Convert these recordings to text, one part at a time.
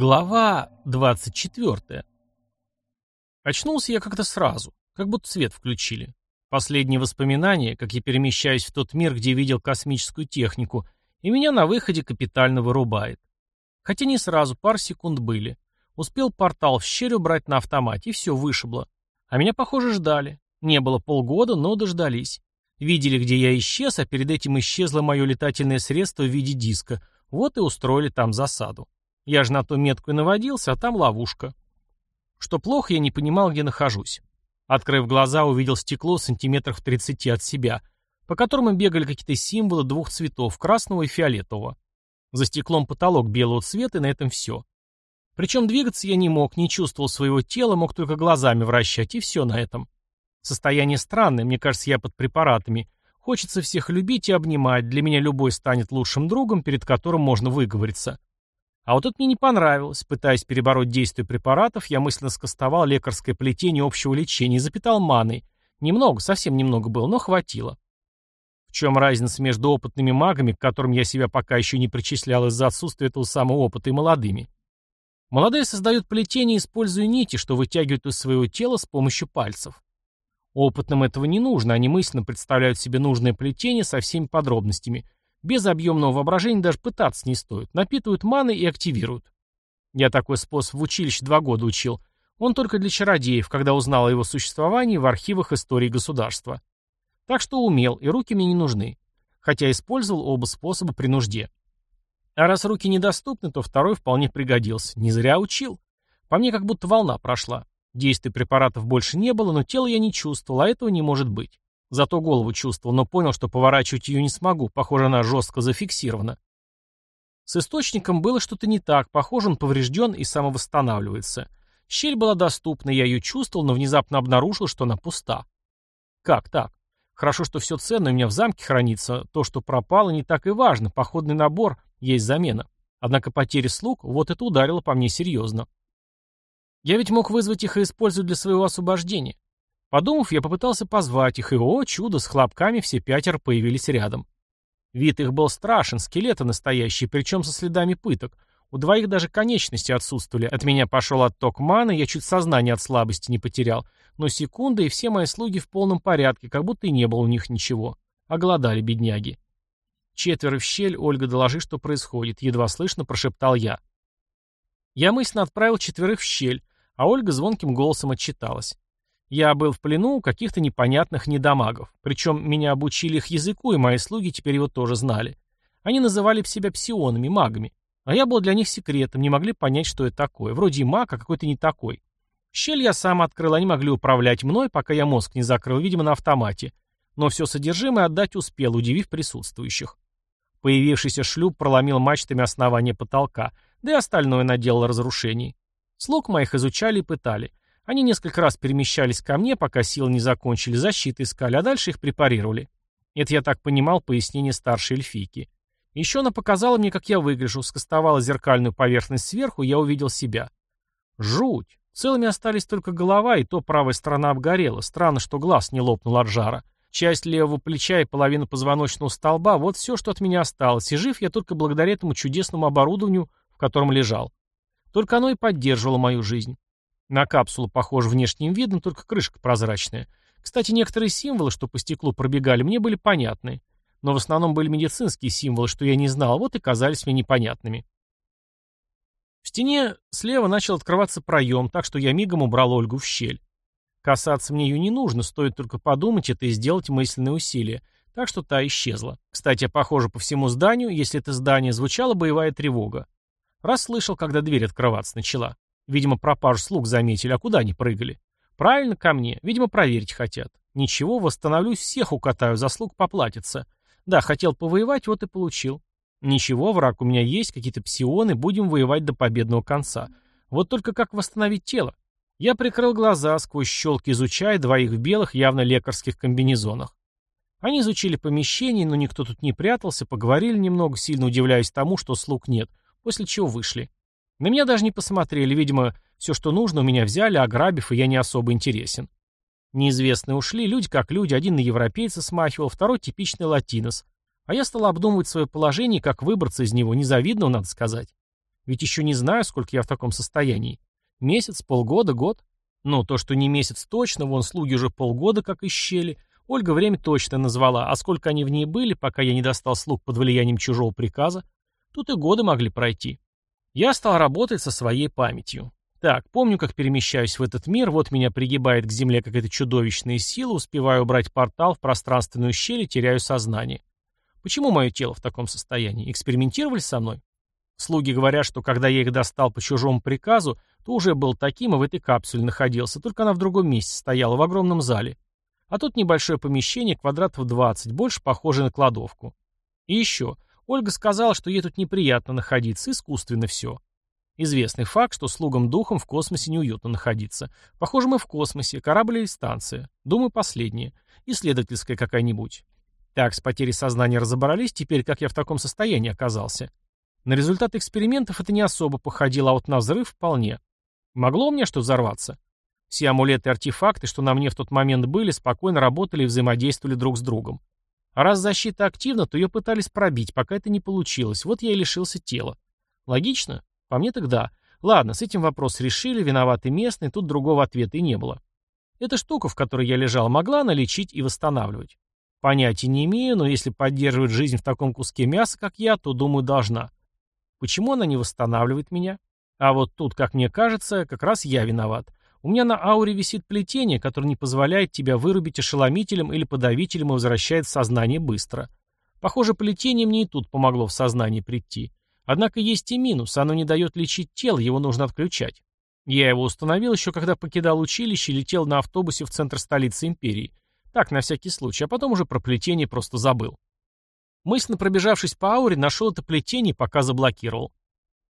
Глава 24. Очнулся я как-то сразу, как будто свет включили. Последние воспоминания, как я перемещаюсь в тот мир, где видел космическую технику, и меня на выходе капитально вырубает. Хотя не сразу, пару секунд были. Успел портал в щель убрать на автомате, и все вышибло. А меня, похоже, ждали. Не было полгода, но дождались. Видели, где я исчез, а перед этим исчезло мое летательное средство в виде диска. Вот и устроили там засаду. Я же на ту метку и наводился, а там ловушка. Что плохо, я не понимал, где нахожусь. Открыв глаза, увидел стекло сантиметров 30 от себя, по которому бегали какие-то символы двух цветов, красного и фиолетового. За стеклом потолок белого цвета, и на этом все. Причем двигаться я не мог, не чувствовал своего тела, мог только глазами вращать, и все на этом. Состояние странное, мне кажется, я под препаратами. Хочется всех любить и обнимать, для меня любой станет лучшим другом, перед которым можно выговориться. А вот тут мне не понравилось. Пытаясь перебороть действие препаратов, я мысленно скостовал лекарское плетение общего лечения и запитал маной. Немного, совсем немного было, но хватило. В чем разница между опытными магами, к которым я себя пока еще не причислял из-за отсутствия этого самого опыта, и молодыми? Молодые создают плетение, используя нити, что вытягивают из своего тела с помощью пальцев. Опытным этого не нужно, они мысленно представляют себе нужное плетение со всеми подробностями – без объемного воображения даже пытаться не стоит. Напитывают маны и активируют. Я такой способ в училище два года учил. Он только для чародеев, когда узнал о его существовании в архивах истории государства. Так что умел, и руки мне не нужны. Хотя использовал оба способа при нужде. А раз руки недоступны, то второй вполне пригодился. Не зря учил. По мне как будто волна прошла. Действий препаратов больше не было, но тело я не чувствовал, а этого не может быть. Зато голову чувствовал, но понял, что поворачивать ее не смогу, похоже, она жестко зафиксирована. С источником было что-то не так, похоже, он поврежден и самовосстанавливается. Щель была доступна, я ее чувствовал, но внезапно обнаружил, что она пуста. Как так? Хорошо, что все ценное у меня в замке хранится, то, что пропало, не так и важно, походный набор, есть замена. Однако потеря слуг, вот это ударило по мне серьезно. Я ведь мог вызвать их и использовать для своего освобождения. Подумав, я попытался позвать их, и, о, чудо, с хлопками все пятеро появились рядом. Вид их был страшен, скелеты настоящие, причем со следами пыток. У двоих даже конечности отсутствовали. От меня пошел отток маны, я чуть сознание от слабости не потерял. Но секунда, и все мои слуги в полном порядке, как будто и не было у них ничего. Оголодали бедняги. Четверо в щель, Ольга, доложи, что происходит. Едва слышно прошептал я. Я мысленно отправил четверых в щель, а Ольга звонким голосом отчиталась. Я был в плену у каких-то непонятных недомагов. Причем меня обучили их языку, и мои слуги теперь его тоже знали. Они называли себя псионами, магами. А я был для них секретом, не могли понять, что это такое. Вроде и маг, а какой-то не такой. Щель я сам открыл, они могли управлять мной, пока я мозг не закрыл, видимо, на автомате. Но все содержимое отдать успел, удивив присутствующих. Появившийся шлюп проломил мачтами основание потолка, да и остальное наделал разрушений. Слуг моих изучали и пытали. Они несколько раз перемещались ко мне, пока силы не закончили, защиты искали, а дальше их препарировали. Это я так понимал пояснение старшей эльфийки. Еще она показала мне, как я выгляжу, скостовала зеркальную поверхность сверху, я увидел себя. Жуть! Целыми остались только голова, и то правая сторона обгорела. Странно, что глаз не лопнул от жара. Часть левого плеча и половина позвоночного столба — вот все, что от меня осталось, и жив я только благодаря этому чудесному оборудованию, в котором лежал. Только оно и поддерживало мою жизнь. На капсулу похож внешним видом, только крышка прозрачная. Кстати, некоторые символы, что по стеклу пробегали, мне были понятны. Но в основном были медицинские символы, что я не знал, вот и казались мне непонятными. В стене слева начал открываться проем, так что я мигом убрал Ольгу в щель. Касаться мне ее не нужно, стоит только подумать это и сделать мысленные усилия. Так что та исчезла. Кстати, похоже по всему зданию, если это здание, звучала боевая тревога. Раз слышал, когда дверь открываться начала. Видимо, пропажу слуг заметили, а куда они прыгали? Правильно, ко мне. Видимо, проверить хотят. Ничего, восстановлюсь, всех укатаю, заслуг поплатится. Да, хотел повоевать, вот и получил. Ничего, враг у меня есть, какие-то псионы, будем воевать до победного конца. Вот только как восстановить тело? Я прикрыл глаза, сквозь щелки изучая двоих в белых, явно лекарских комбинезонах. Они изучили помещение, но никто тут не прятался, поговорили немного, сильно удивляясь тому, что слуг нет, после чего вышли. На меня даже не посмотрели, видимо, все, что нужно, у меня взяли, ограбив, и я не особо интересен. Неизвестные ушли, люди как люди, один на европейца смахивал, второй типичный латинос. А я стал обдумывать свое положение, как выбраться из него, незавидного, надо сказать. Ведь еще не знаю, сколько я в таком состоянии. Месяц, полгода, год? Ну, то, что не месяц точно, вон слуги уже полгода как исчели. Ольга время точно назвала, а сколько они в ней были, пока я не достал слуг под влиянием чужого приказа, тут и годы могли пройти. Я стал работать со своей памятью. Так, помню, как перемещаюсь в этот мир, вот меня пригибает к земле какая-то чудовищная сила, успеваю убрать портал в пространственную щель и теряю сознание. Почему мое тело в таком состоянии? Экспериментировали со мной? Слуги говорят, что когда я их достал по чужому приказу, то уже был таким и в этой капсуле находился, только она в другом месте стояла, в огромном зале. А тут небольшое помещение, квадратов 20, больше похоже на кладовку. И еще, Ольга сказала, что ей тут неприятно находиться, искусственно все. Известный факт, что слугам-духам в космосе неуютно находиться. Похоже, мы в космосе, корабль или станция. Думаю, последнее. Исследовательская какая-нибудь. Так, с потерей сознания разобрались, теперь как я в таком состоянии оказался. На результат экспериментов это не особо походило, а вот на взрыв вполне. Могло меня что взорваться? Все амулеты и артефакты, что на мне в тот момент были, спокойно работали и взаимодействовали друг с другом. Раз защита активна, то ее пытались пробить, пока это не получилось. Вот я и лишился тела. Логично? По мне тогда. Ладно, с этим вопрос решили, виноваты местные, тут другого ответа и не было. Эта штука, в которой я лежал, могла она лечить и восстанавливать. Понятия не имею, но если поддерживает жизнь в таком куске мяса, как я, то, думаю, должна. Почему она не восстанавливает меня? А вот тут, как мне кажется, как раз я виноват. У меня на ауре висит плетение, которое не позволяет тебя вырубить ошеломителем или подавителем и возвращает в сознание быстро. Похоже, плетение мне и тут помогло в сознание прийти. Однако есть и минус, оно не дает лечить тело, его нужно отключать. Я его установил еще когда покидал училище и летел на автобусе в центр столицы империи. Так, на всякий случай, а потом уже про плетение просто забыл. Мысленно пробежавшись по ауре, нашел это плетение пока заблокировал.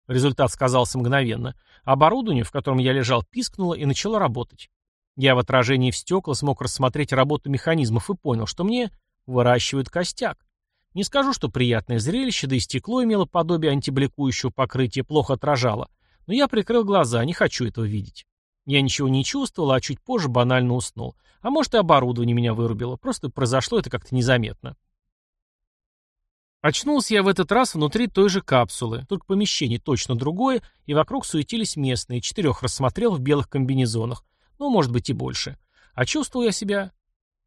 Результат сказался мгновенно. Оборудование, в котором я лежал, пискнуло и начало работать. Я в отражении в стекла смог рассмотреть работу механизмов и понял, что мне выращивают костяк. Не скажу, что приятное зрелище, да и стекло имело подобие антибликующего покрытия, плохо отражало. Но я прикрыл глаза, не хочу этого видеть. Я ничего не чувствовал, а чуть позже банально уснул. А может и оборудование меня вырубило, просто произошло это как-то незаметно. Очнулся я в этот раз внутри той же капсулы, только помещение точно другое, и вокруг суетились местные, четырех рассмотрел в белых комбинезонах, ну, может быть и больше. А чувствовал я себя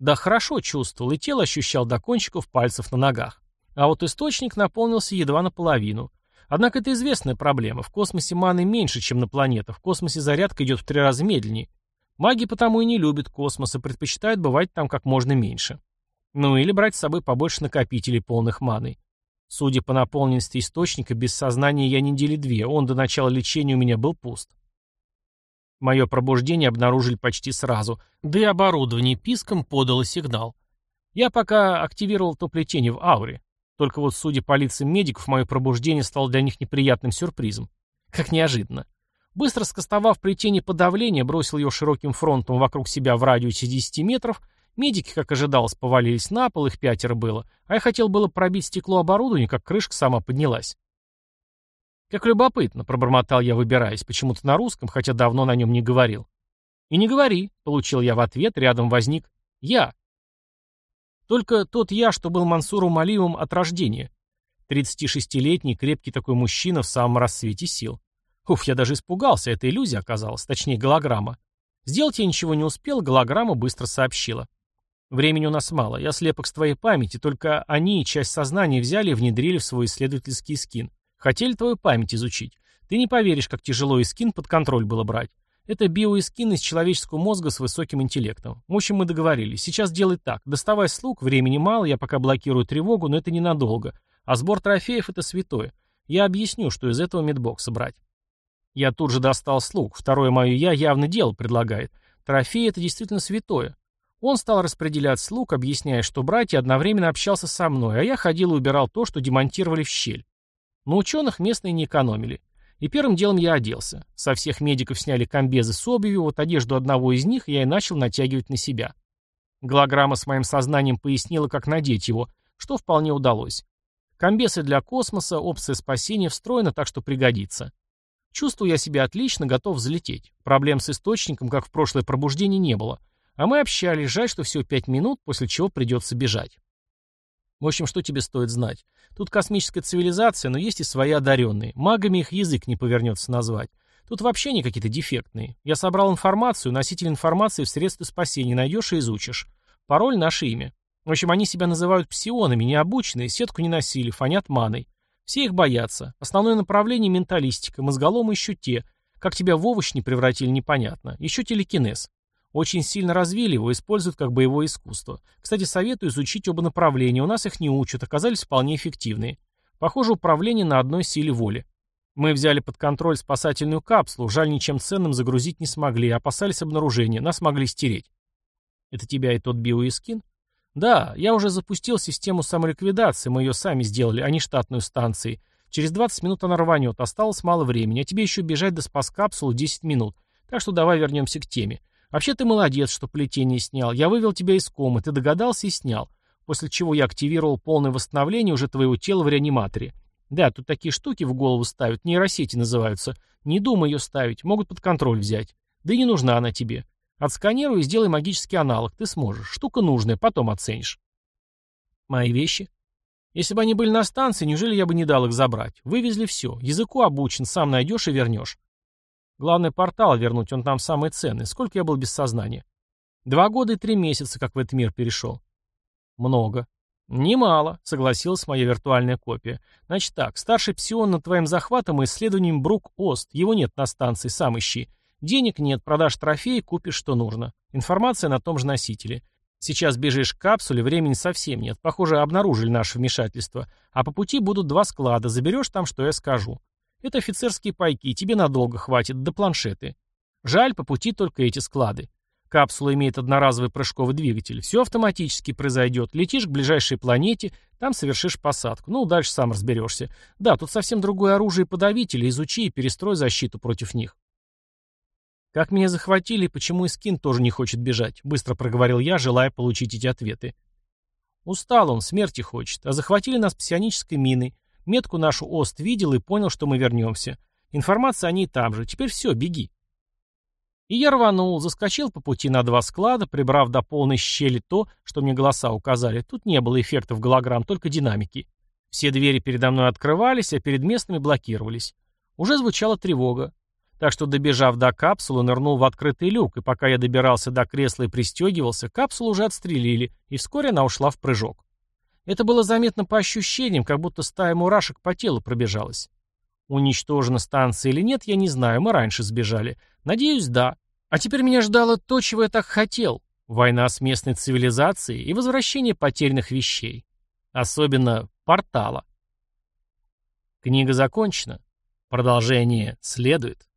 да хорошо чувствовал, и тело ощущал до кончиков пальцев на ногах. А вот источник наполнился едва наполовину. Однако это известная проблема. В космосе маны меньше, чем на планетах. В космосе зарядка идет в три раза медленнее. Маги потому и не любят космос и предпочитают бывать там как можно меньше. Ну или брать с собой побольше накопителей полных маны. Судя по наполненности источника, без сознания я недели две, он до начала лечения у меня был пуст. Мое пробуждение обнаружили почти сразу, да и оборудование писком подало сигнал. Я пока активировал то плетение в ауре. Только вот, судя по лицам медиков, мое пробуждение стало для них неприятным сюрпризом. Как неожиданно. Быстро скостовав плетение подавления, бросил ее широким фронтом вокруг себя в радиусе 10 метров, медики, как ожидалось, повалились на пол, их пятеро было, а я хотел было пробить стекло оборудования, как крышка сама поднялась. «Как любопытно», — пробормотал я, выбираясь, почему-то на русском, хотя давно на нем не говорил. «И не говори», — получил я в ответ, рядом возник «я». Только тот я, что был Мансуром Алиевым от рождения. 36-летний, крепкий такой мужчина в самом расцвете сил. Уф, я даже испугался, это иллюзия оказалась, точнее голограмма. Сделать я ничего не успел, голограмма быстро сообщила. Времени у нас мало, я слепок с твоей памяти, только они часть сознания взяли и внедрили в свой исследовательский скин. Хотели твою память изучить. Ты не поверишь, как тяжело и скин под контроль было брать. Это биоискин из человеческого мозга с высоким интеллектом. В общем, мы договорились. Сейчас делай так. Доставай слуг, времени мало, я пока блокирую тревогу, но это ненадолго. А сбор трофеев — это святое. Я объясню, что из этого медбокса брать. Я тут же достал слуг. Второе мое «я» явно дело предлагает. Трофей — это действительно святое. Он стал распределять слуг, объясняя, что брать, и одновременно общался со мной, а я ходил и убирал то, что демонтировали в щель. Но ученых местные не экономили. И первым делом я оделся. Со всех медиков сняли комбезы с обувью, вот одежду одного из них я и начал натягивать на себя. Голограмма с моим сознанием пояснила, как надеть его, что вполне удалось. Комбесы для космоса, опция спасения встроена, так что пригодится. Чувствую я себя отлично, готов взлететь. Проблем с источником, как в прошлое пробуждение, не было. А мы общались, жаль, что всего пять минут, после чего придется бежать. В общем, что тебе стоит знать? Тут космическая цивилизация, но есть и свои одаренные. Магами их язык не повернется назвать. Тут вообще они какие-то дефектные. Я собрал информацию, носитель информации в средстве спасения найдешь и изучишь. Пароль — наше имя. В общем, они себя называют псионами, необученные, сетку не носили, фонят маной. Все их боятся. Основное направление — менталистика, мозголомы еще те. Как тебя в овощ не превратили, непонятно. Еще телекинез. Очень сильно развили его, используют как боевое искусство. Кстати, советую изучить оба направления, у нас их не учат, оказались вполне эффективные. Похоже, управление на одной силе воли. Мы взяли под контроль спасательную капсулу, жаль, ничем ценным загрузить не смогли, опасались обнаружения, нас могли стереть. Это тебя и тот биоискин? Да, я уже запустил систему самоликвидации, мы ее сами сделали, а не штатную станции. Через 20 минут она рванет, осталось мало времени, а тебе еще бежать до спас-капсулы 10 минут. Так что давай вернемся к теме. Вообще ты молодец, что плетение снял. Я вывел тебя из комы, ты догадался и снял. После чего я активировал полное восстановление уже твоего тела в реаниматоре. Да, тут такие штуки в голову ставят, нейросети называются. Не думай ее ставить, могут под контроль взять. Да и не нужна она тебе. Отсканируй и сделай магический аналог, ты сможешь. Штука нужная, потом оценишь. Мои вещи? Если бы они были на станции, неужели я бы не дал их забрать? Вывезли все. Языку обучен, сам найдешь и вернешь. Главное портал вернуть, он там самый ценный. Сколько я был без сознания? Два года и три месяца, как в этот мир перешел. Много. Немало, согласилась моя виртуальная копия. Значит так, старший псион над твоим захватом и исследованием Брук Ост. Его нет на станции, сам ищи. Денег нет, продашь трофеи, купишь что нужно. Информация на том же носителе. Сейчас бежишь к капсуле, времени совсем нет. Похоже, обнаружили наше вмешательство. А по пути будут два склада, заберешь там, что я скажу. Это офицерские пайки, тебе надолго хватит, до планшеты. Жаль, по пути только эти склады. Капсула имеет одноразовый прыжковый двигатель. Все автоматически произойдет. Летишь к ближайшей планете, там совершишь посадку. Ну, дальше сам разберешься. Да, тут совсем другое оружие и подавители. Изучи и перестрой защиту против них. Как меня захватили и почему Искин тоже не хочет бежать? Быстро проговорил я, желая получить эти ответы. Устал он, смерти хочет. А захватили нас псионической миной. Метку нашу Ост видел и понял, что мы вернемся. Информация о ней там же. Теперь все, беги. И я рванул, заскочил по пути на два склада, прибрав до полной щели то, что мне голоса указали. Тут не было эффектов голограмм, только динамики. Все двери передо мной открывались, а перед местными блокировались. Уже звучала тревога. Так что, добежав до капсулы, нырнул в открытый люк, и пока я добирался до кресла и пристегивался, капсулу уже отстрелили, и вскоре она ушла в прыжок. Это было заметно по ощущениям, как будто стая мурашек по телу пробежалась. Уничтожена станция или нет, я не знаю, мы раньше сбежали. Надеюсь, да. А теперь меня ждало то, чего я так хотел. Война с местной цивилизацией и возвращение потерянных вещей. Особенно портала. Книга закончена. Продолжение следует.